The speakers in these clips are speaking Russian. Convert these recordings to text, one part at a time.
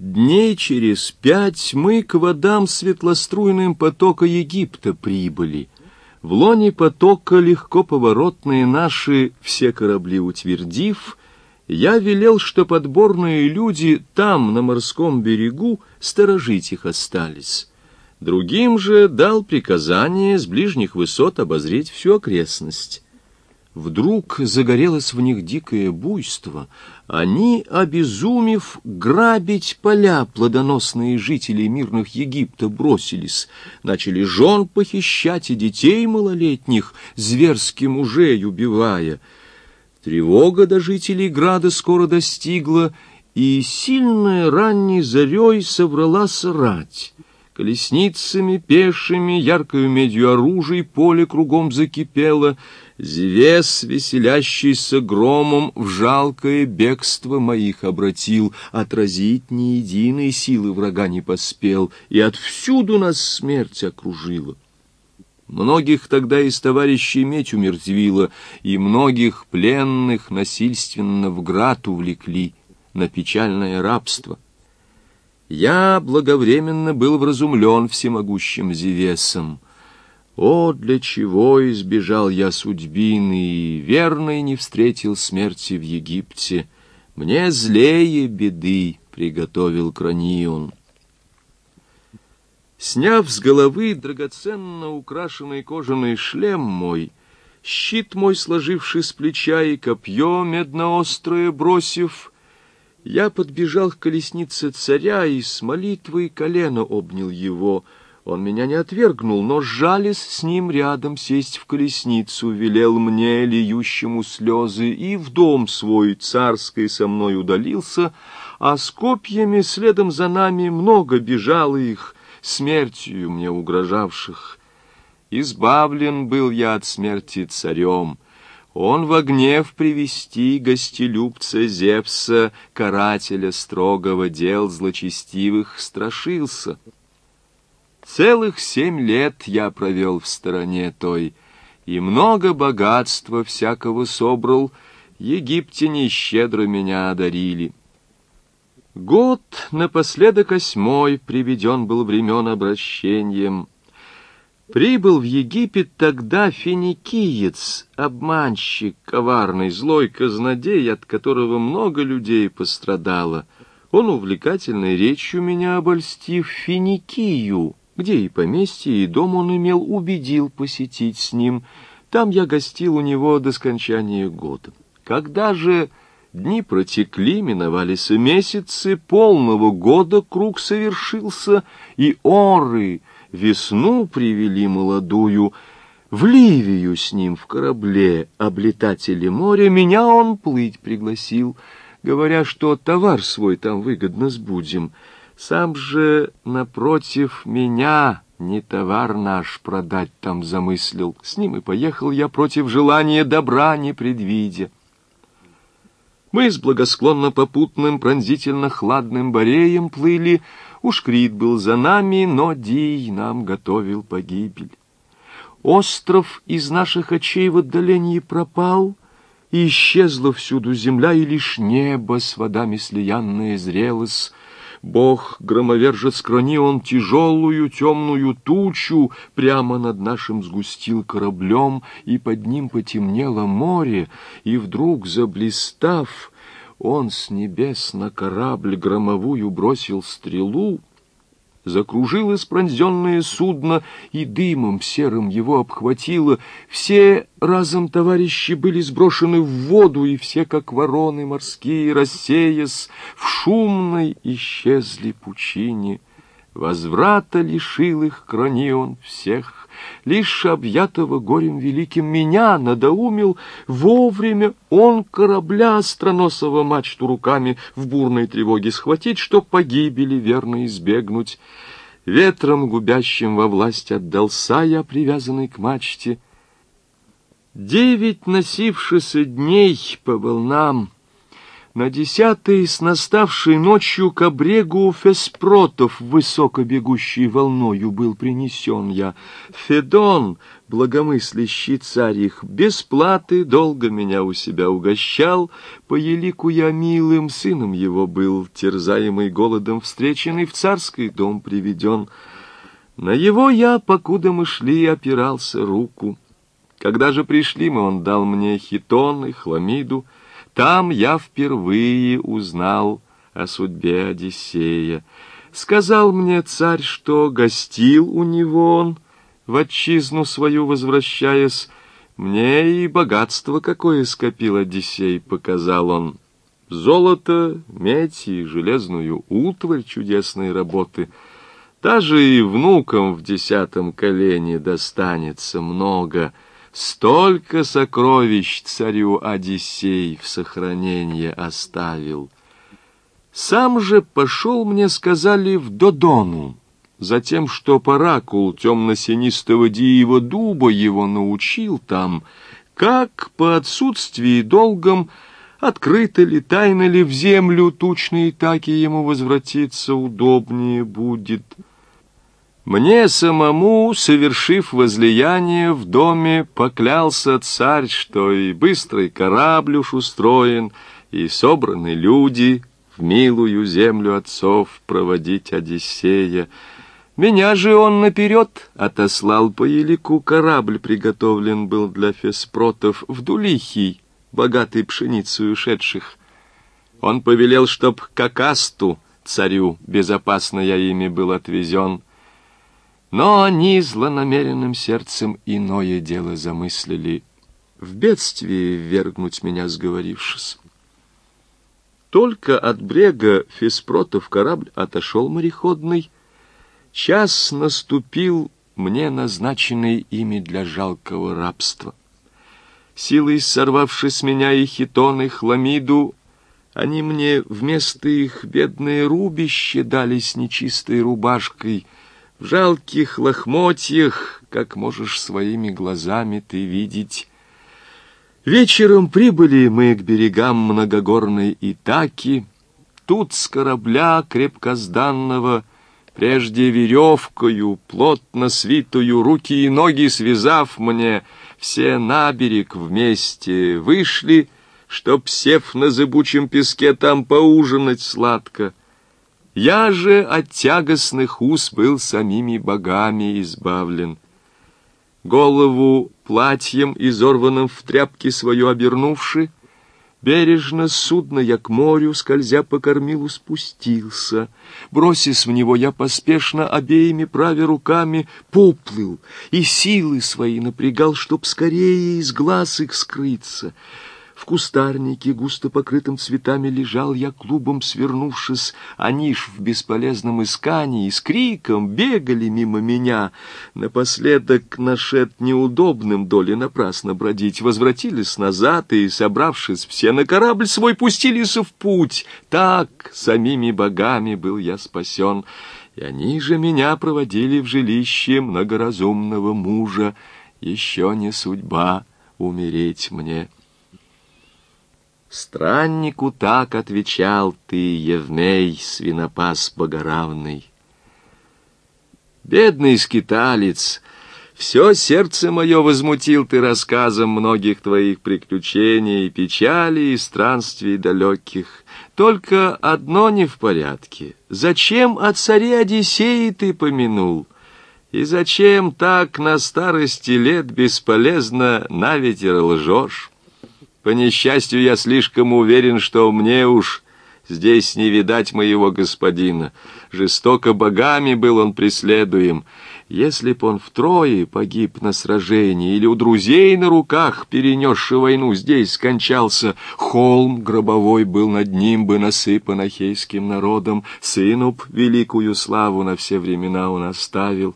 Дней через пять мы к водам светлоструйным потока Египта прибыли. В лоне потока легко поворотные наши все корабли утвердив, я велел, что подборные люди там, на морском берегу, сторожить их остались. Другим же дал приказание с ближних высот обозреть всю окрестность. Вдруг загорелось в них дикое буйство. Они, обезумев, грабить поля плодоносные жители мирных Египта бросились, начали жен похищать и детей малолетних, зверски мужей убивая. Тревога до жителей града скоро достигла, и сильная ранней зарей собралась рать. Колесницами, пешими, яркою медью оружий поле кругом закипело — Зевес, веселящийся громом, в жалкое бегство моих обратил, отразить ни единой силы врага не поспел, и отвсюду нас смерть окружила. Многих тогда из товарищей меч умертвила, и многих пленных насильственно в град увлекли на печальное рабство. Я благовременно был вразумлен всемогущим Зевесом, о, для чего избежал я судьбины и верной не встретил смерти в Египте! Мне злее беды приготовил Кранион. Сняв с головы драгоценно украшенный кожаный шлем мой, щит мой сложивший с плеча и копье медноострое бросив, я подбежал к колеснице царя и с молитвой колено обнял его — он меня не отвергнул, но, жались с ним рядом сесть в колесницу, велел мне, льющему слезы, и в дом свой царский со мной удалился, а с копьями следом за нами много бежало их, смертью мне угрожавших. Избавлен был я от смерти царем. Он во гнев привести гостелюбца Зевса, карателя строгого дел злочестивых, страшился. Целых семь лет я провел в стороне той, и много богатства всякого собрал, египтяне щедро меня одарили. Год напоследок осьмой приведен был времен обращением. Прибыл в Египет тогда финикиец, обманщик, коварный, злой казнодей, от которого много людей пострадало. Он увлекательной речью меня обольстив Финикию, где и поместье, и дом он имел, убедил посетить с ним. Там я гостил у него до скончания года. Когда же дни протекли, миновались месяцы, полного года круг совершился, и оры весну привели молодую, в Ливию с ним в корабле, облетатели моря, меня он плыть пригласил, говоря, что товар свой там выгодно сбудем — сам же, напротив меня, не товар наш продать там замыслил. С ним и поехал я против желания добра не предвидя. Мы с благосклонно попутным, пронзительно-хладным бореем плыли. Уж Крит был за нами, но Дий нам готовил погибель. Остров из наших очей в отдалении пропал, и исчезла всюду земля, и лишь небо с водами слиянное зрелось, Бог, громовержец крони, он тяжелую темную тучу прямо над нашим сгустил кораблем, и под ним потемнело море, и вдруг, заблистав, он с небес на корабль громовую бросил стрелу, Закружилось пронзенное судно, и дымом серым его обхватило. Все разом товарищи были сброшены в воду, и все, как вороны морские, рассеясь, в шумной исчезли пучине. Возврата лишил их Кранион всех, лишь объятого горем великим меня надоумил вовремя он корабля остроносого мачту руками в бурной тревоге схватить, чтоб погибели верно избегнуть. Ветром губящим во власть отдался я, привязанный к мачте. Девять носившихся дней по волнам — на десятый с наставшей ночью к обрегу Феспротов, высоко бегущей волною, был принесен я. Федон, благомыслящий царь их, без платы долго меня у себя угощал, по елику я милым сыном его был, терзаемый голодом встреченный, в царский дом приведен. На его я, покуда мы шли, опирался руку. Когда же пришли мы, он дал мне хитон и хламиду. Там я впервые узнал о судьбе Одиссея. Сказал мне царь, что гостил у него он, в отчизну свою возвращаясь, мне и богатство какое скопил Одиссей, показал он. Золото, медь и железную утварь чудесной работы. Даже и внукам в десятом колене достанется много. Столько сокровищ царю Одиссей в сохранение оставил. Сам же пошел, мне сказали, в Додону Затем, что паракул темно-синистого диева дуба его научил там, как по отсутствии долгом открыто ли, тайно ли в землю тучные таки ему возвратиться удобнее будет. Мне самому, совершив возлияние в доме, поклялся царь, что и быстрый корабль уж устроен, и собраны люди в милую землю отцов проводить Одиссея, меня же он наперед отослал по елику, корабль приготовлен был для феспротов в Дулихий, богатый пшеницей ушедших. Он повелел, чтоб к Акасту, царю, безопасно я ими был отвезен. Но они злонамеренным сердцем иное дело замыслили, в бедствие ввергнуть меня сговорившись. Только от брега Феспротов корабль отошел мореходный, Час наступил мне назначенный ими для жалкого рабства. Силой сорвавши с меня и хитон, и хламиду, они мне вместо их бедные рубище дали с нечистой рубашкой, в жалких лохмотьях, как можешь своими глазами ты видеть. Вечером прибыли мы к берегам многогорной Итаки, тут с корабля крепкозданного — Прежде веревкою, плотно свитую, руки и ноги связав мне, все на берег вместе вышли, чтоб, сев на зыбучем песке, там поужинать сладко. Я же от тягостных уз был самими богами избавлен. Голову платьем, изорванным в тряпке свою обернувши, Бережно судно я к морю, скользя по кормилу, спустился. Бросясь в него, я поспешно обеими правя руками поплыл и силы свои напрягал, чтоб скорее из глаз их скрыться. В кустарнике, густо покрытым цветами, лежал я клубом, свернувшись, они ж в бесполезном искании с криком бегали мимо меня. Напоследок, нашед неудобным доли напрасно бродить, возвратились назад и, собравшись все на корабль свой, пустились в путь. Так самими богами был я спасен, и они же меня проводили в жилище многоразумного мужа. Еще не судьба умереть мне». Страннику так отвечал ты, Евмей, свинопас богоравный. Бедный скиталец, все сердце мое возмутил ты рассказом многих твоих приключений, печали и странствий далеких. Только одно не в порядке. Зачем о царе Одиссеи ты помянул? И зачем так на старости лет бесполезно на ветер лжешь? По несчастью, я слишком уверен, что мне уж здесь не видать моего господина. Жестоко богами был он преследуем. Если б он втрое погиб на сражении или у друзей на руках, перенесши войну, здесь скончался, холм гробовой был над ним бы насыпан ахейским народом, сыну б великую славу на все времена он оставил.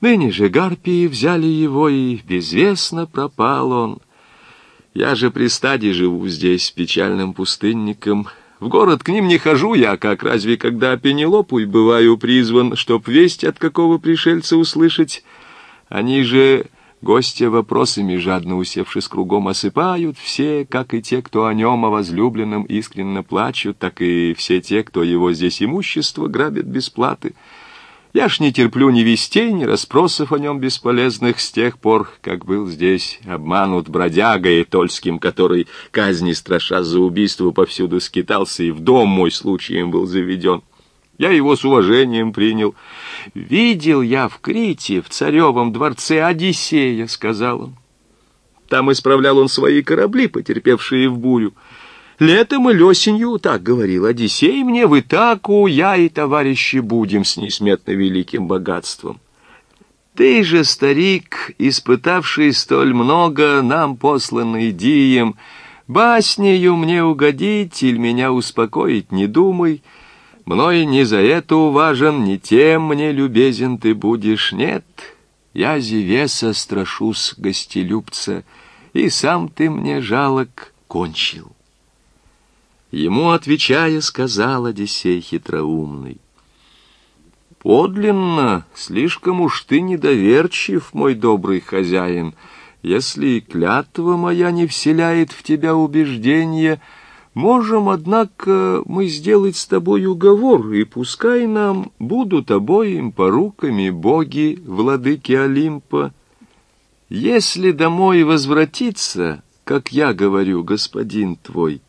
Ныне же гарпии взяли его, и безвестно пропал он. Я же при стаде живу здесь, печальным пустынником. В город к ним не хожу я, как разве когда Пенелопой бываю призван, чтоб весть от какого пришельца услышать. Они же гостя вопросами, жадно усевшись кругом, осыпают все, как и те, кто о нем, о возлюбленном, искренне плачут, так и все те, кто его здесь имущество грабит без платы. Я ж не терплю ни вестей, ни расспросов о нем бесполезных с тех пор, как был здесь обманут бродягой Тольским, который казни страша за убийство повсюду скитался, и в дом мой случаем был заведен. Я его с уважением принял. «Видел я в Крите, в царевом дворце Одиссея», — сказал он. Там исправлял он свои корабли, потерпевшие в бурю. Летом или осенью, так говорил Одиссей мне, в Итаку я и товарищи будем с несметно великим богатством. Ты же, старик, испытавший столь много, нам посланный Дием, баснею мне угодить или меня успокоить не думай, мной не за это уважен, не тем мне любезен ты будешь, нет, я Зевеса страшусь гостелюбца, и сам ты мне жалок кончил. Ему, отвечая, сказал Одиссей хитроумный. «Подлинно, слишком уж ты недоверчив, мой добрый хозяин. Если клятва моя не вселяет в тебя убеждения, можем, однако, мы сделать с тобой уговор, и пускай нам будут обоим поруками боги, владыки Олимпа. Если домой возвратиться, как я говорю, господин твой, —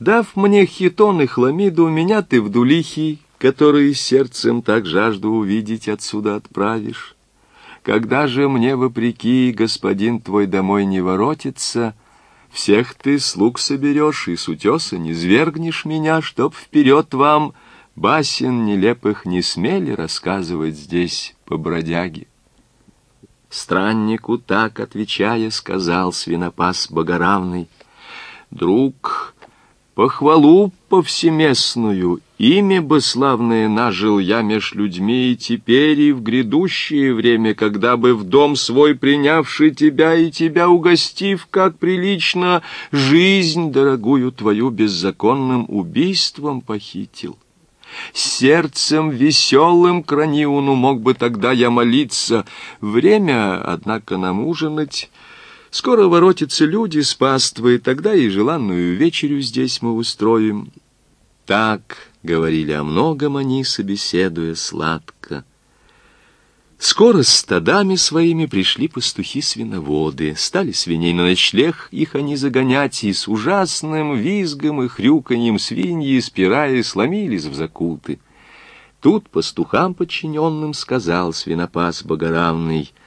Дав мне хитон и хламиду, меня ты в дулихи, которые сердцем так жажду увидеть отсюда отправишь. Когда же мне, вопреки, господин твой домой не воротится, всех ты слуг соберешь и с утеса не звергнешь меня, чтоб вперед вам басен нелепых не смели рассказывать здесь по бродяге. Страннику так, отвечая, сказал свинопас богоравный, «Друг, Похвалу повсеместную, имя бы славное нажил я меж людьми и теперь, и в грядущее время, когда бы в дом свой принявший тебя и тебя угостив, как прилично, жизнь дорогую твою беззаконным убийством похитил. Сердцем веселым к Раниуну мог бы тогда я молиться, время, однако, нам ужинать, Скоро воротятся люди с паствой, тогда и желанную вечерю здесь мы устроим. Так говорили о многом они, собеседуя сладко. Скоро с стадами своими пришли пастухи-свиноводы, стали свиней на ночлег, их они загонять, и с ужасным визгом и хрюканьем свиньи, спирая, сломились в закуты. Тут пастухам подчиненным сказал свинопас богоравный —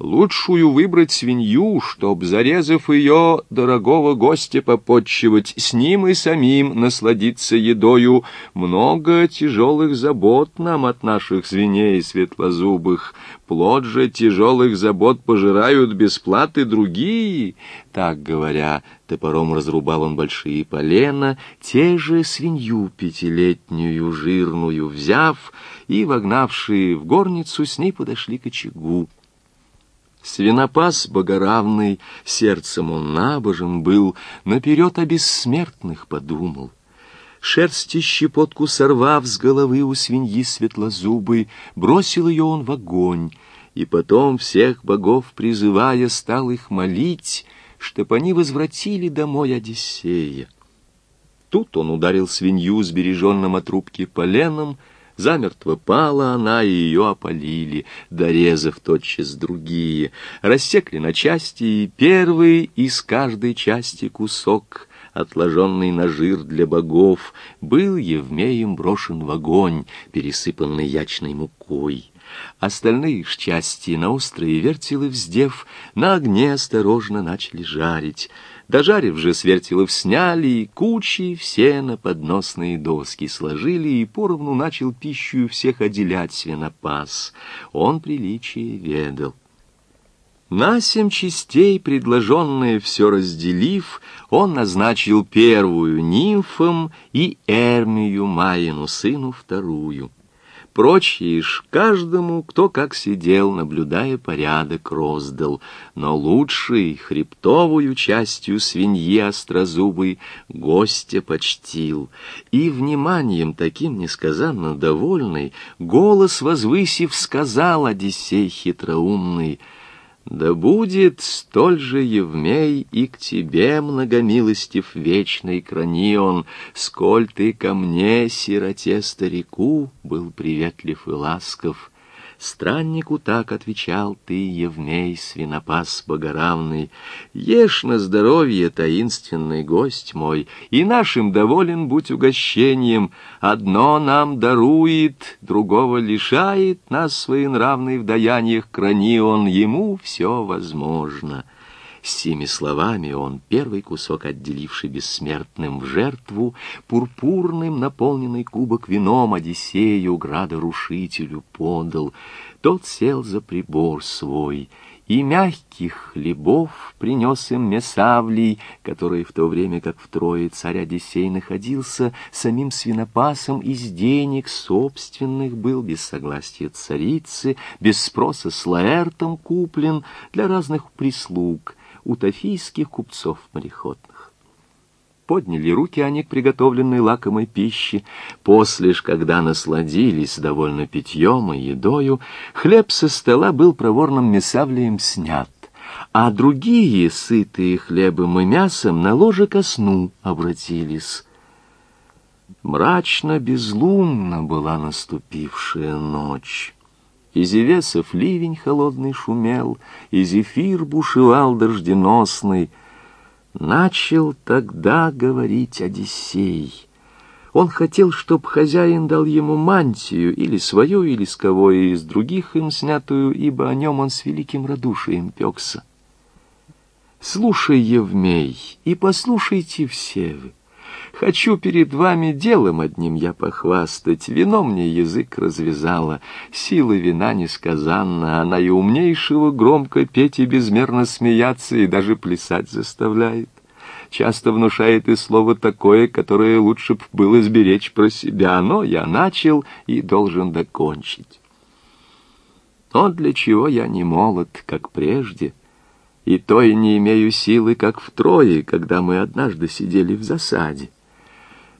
Лучшую выбрать свинью, чтоб, зарезав ее, дорогого гостя попотчевать, с ним и самим насладиться едою. Много тяжелых забот нам от наших свиней светлозубых. Плод же тяжелых забот пожирают бесплаты другие. Так говоря, топором разрубал он большие полена, те же свинью пятилетнюю жирную взяв, и, вогнавшие в горницу, с ней подошли к очагу. Свинопас богоравный, сердцем он набожен был, наперед о бессмертных подумал. Шерсть и щепотку сорвав с головы у свиньи светлозубой, бросил ее он в огонь, и потом всех богов призывая стал их молить, чтоб они возвратили домой Одиссея. Тут он ударил свинью сбереженным от трубки поленом, Замертво пала она, и ее опалили, дорезав тотчас другие. Рассекли на части, и первый из каждой части кусок, отложенный на жир для богов, был Евмеем брошен в огонь, пересыпанный ячной мукой. Остальные ж части на острые вертелы вздев, на огне осторожно начали жарить — Дожарив же свертелов сняли, и кучи все на подносные доски сложили, и поровну начал пищу всех отделять свинопас. Он приличие ведал. На семь частей, предложенные все разделив, он назначил первую нимфом и Эрмию Маину, сыну вторую. Прочие ж каждому, кто как сидел, наблюдая порядок, роздал. Но лучший, хребтовую частью свиньи острозубый, гостя почтил. И вниманием таким несказанно довольный, голос возвысив, сказал Одиссей хитроумный, Да будет столь же, Евмей, и к тебе, многомилостив вечный кранион, сколь ты ко мне, сироте-старику, был приветлив и ласков, Страннику так отвечал ты, Евмей, свинопас богоравный, Ешь на здоровье, таинственный гость мой, И нашим доволен будь угощением. Одно нам дарует, другого лишает Нас своенравный в даяниях крани он, Ему все возможно. С теми словами он, первый кусок отделивший бессмертным в жертву, пурпурным наполненный кубок вином Одиссею, градорушителю, подал. Тот сел за прибор свой, и мягких хлебов принес им Месавлий, который в то время, как в Трое царь Одиссей находился, самим свинопасом из денег собственных был, без согласия царицы, без спроса с Лаэртом куплен для разных прислуг — у тафийских купцов мореходных. Подняли руки они к приготовленной лакомой пище. После ж, когда насладились довольно питьем и едою, хлеб со стола был проворным месавлием снят, а другие, сытые хлебом и мясом, на ложе ко сну обратились. Мрачно-безлунно была наступившая ночь. Из Ивесов ливень холодный шумел, И зефир бушевал дожденосный. Начал тогда говорить Одиссей. Он хотел, чтоб хозяин дал ему мантию, или свою, или с кого из других им снятую, ибо о нем он с великим радушием пекся. Слушай, Евмей, и послушайте все вы. Хочу перед вами делом одним я похвастать. Вино мне язык развязала, сила вина несказанна. Она и умнейшего громко петь и безмерно смеяться, и даже плясать заставляет. Часто внушает и слово такое, которое лучше б было сберечь про себя, но я начал и должен докончить. Но для чего я не молод, как прежде, и то и не имею силы, как втрое, когда мы однажды сидели в засаде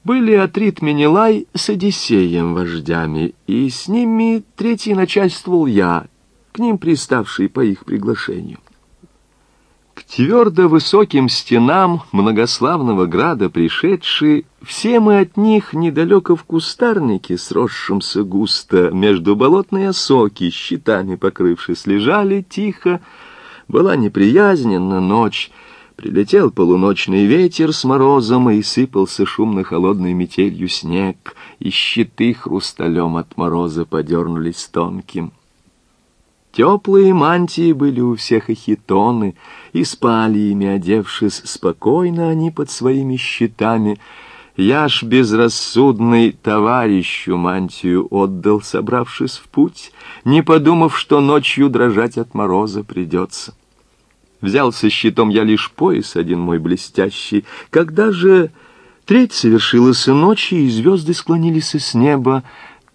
были Атрит Менелай с Одиссеем вождями, и с ними третий начальствовал я, к ним приставший по их приглашению. К твердо высоким стенам многославного града пришедшие, все мы от них недалеко в кустарнике, сросшемся густо, между болотной осоки, щитами покрывшись, лежали тихо, была неприязненна ночь, Прилетел полуночный ветер с морозом, и сыпался шумно-холодной метелью снег, и щиты хрусталем от мороза подернулись тонким. Теплые мантии были у всех и хитоны, и спали ими, одевшись спокойно они под своими щитами. Я ж безрассудный товарищу мантию отдал, собравшись в путь, не подумав, что ночью дрожать от мороза придется. Взялся щитом я лишь пояс один мой блестящий. Когда же треть совершилась и ночи, и звезды склонились с неба,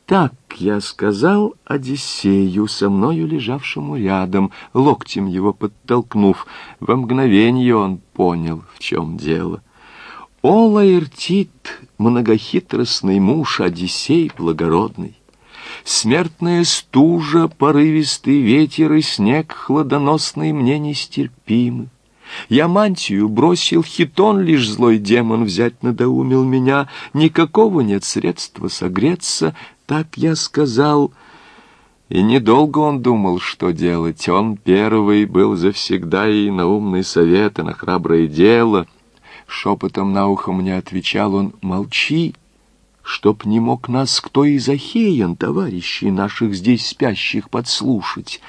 так я сказал Одиссею, со мною лежавшему рядом, локтем его подтолкнув. Во мгновенье он понял, в чем дело. О, Лаэртит, многохитростный муж, Одиссей благородный! Смертная стужа, порывистый ветер и снег хладоносный мне нестерпимы. Я мантию бросил, хитон лишь злой демон взять надоумил меня. Никакого нет средства согреться, так я сказал. И недолго он думал, что делать. Он первый был завсегда и на умный совет, и на храброе дело. Шепотом на ухо мне отвечал он «Молчи, чтоб не мог нас кто из ахеян, товарищей наших здесь спящих, подслушать.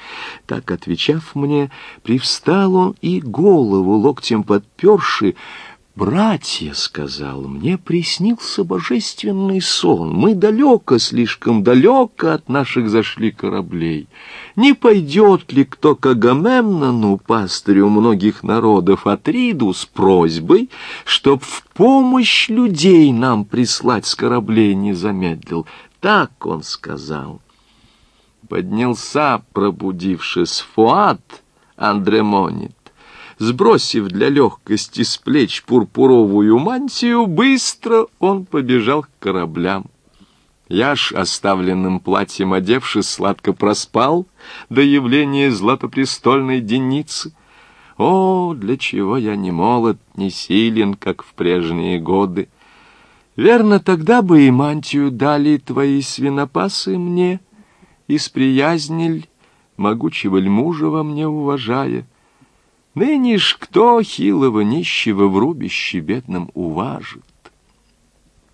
Так, отвечав мне, привстал он и голову локтем подперши, «Братья, — сказал, — мне приснился божественный сон. Мы далеко, слишком далеко от наших зашли кораблей. Не пойдет ли кто к Агамемнону, пастырю многих народов, Атриду, с просьбой, чтоб в помощь людей нам прислать с кораблей не замедлил?» Так он сказал. Поднялся, пробудившись, Фуат Андремонит Сбросив для легкости с плеч пурпуровую мантию, быстро он побежал к кораблям. Я ж, оставленным платьем одевшись, сладко проспал до явления златопрестольной деницы. О, для чего я не молод, не силен, как в прежние годы! Верно, тогда бы и мантию дали твои свинопасы мне, и сприязниль могучего льмужа во мне уважая. Ныне ж кто хилого нищего в рубище бедном уважит?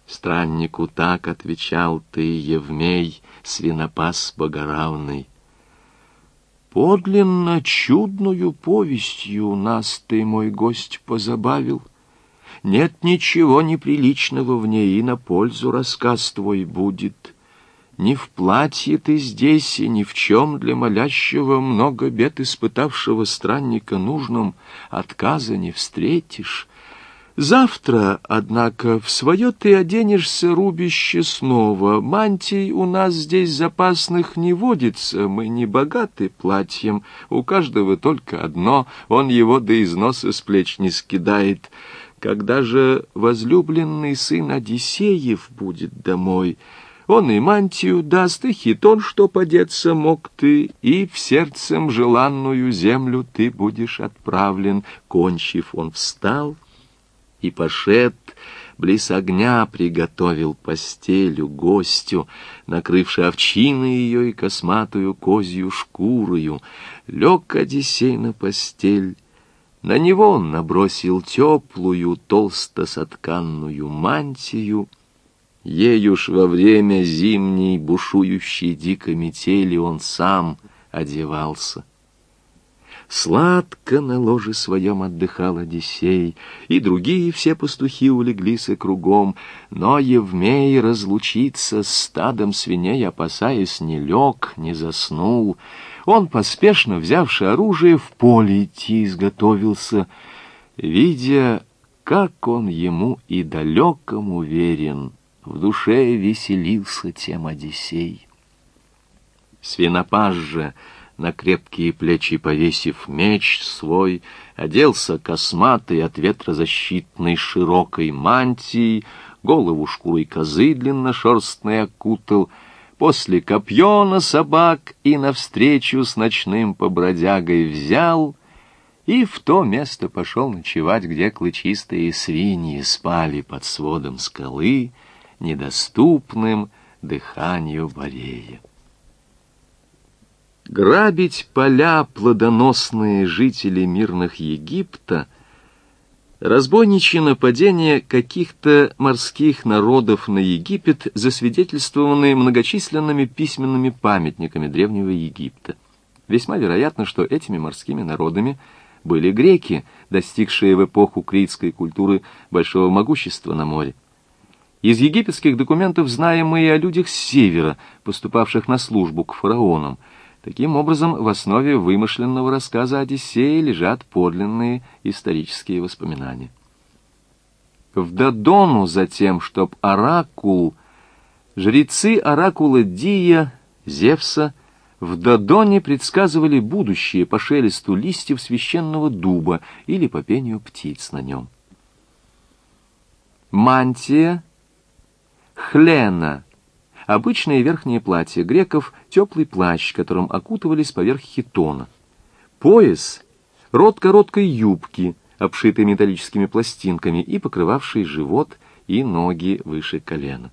Страннику так отвечал ты, Евмей, свинопас богоравный. Подлинно чудную повестью нас ты, мой гость, позабавил. Нет ничего неприличного в ней, и на пользу рассказ твой будет. Ни в платье ты здесь, и ни в чем для молящего, много бед испытавшего странника нужным, отказа не встретишь. Завтра, однако, в свое ты оденешься рубище снова. Мантий у нас здесь запасных не водится, мы не богаты платьем, у каждого только одно, он его до износа с плеч не скидает. Когда же возлюбленный сын Одиссеев будет домой, он и мантию даст, и хитон, что подеться мог ты, и в сердцем желанную землю ты будешь отправлен. Кончив, он встал — и пошед близ огня приготовил постелю гостю, накрывши овчины ее и косматую козью шкурою. Лег Одиссей на постель, на него он набросил теплую, толсто-сотканную мантию, Ею ж во время зимней бушующей дикой метели он сам одевался. Сладко на ложе своем отдыхал Одиссей, и другие все пастухи улеглись и кругом, но Евмей разлучиться с стадом свиней, опасаясь, не лег, не заснул. Он, поспешно взявши оружие, в поле идти изготовился, видя, как он ему и далекому верен, в душе веселился тем Одиссей. Свинопаж же — на крепкие плечи повесив меч свой, оделся косматой от ветра защитной широкой мантией, голову шкурой козы длинношерстной окутал, после копье на собак и навстречу с ночным побродягой взял и в то место пошел ночевать, где клычистые свиньи спали под сводом скалы, недоступным дыханию Борея. Грабить поля плодоносные жители мирных Египта, разбойничье нападение каких-то морских народов на Египет, засвидетельствованные многочисленными письменными памятниками Древнего Египта. Весьма вероятно, что этими морскими народами были греки, достигшие в эпоху критской культуры большого могущества на море. Из египетских документов знаем мы и о людях с севера, поступавших на службу к фараонам – Таким образом, в основе вымышленного рассказа Одиссея лежат подлинные исторические воспоминания. В Додону затем, чтоб оракул, жрецы оракула Дия, Зевса, в Додоне предсказывали будущее по шелесту листьев священного дуба или по пению птиц на нем. Мантия, хлена, Обычное верхнее платье греков — теплый плащ, которым окутывались поверх хитона. Пояс — рот короткой юбки, обшитой металлическими пластинками и покрывавший живот и ноги выше колена.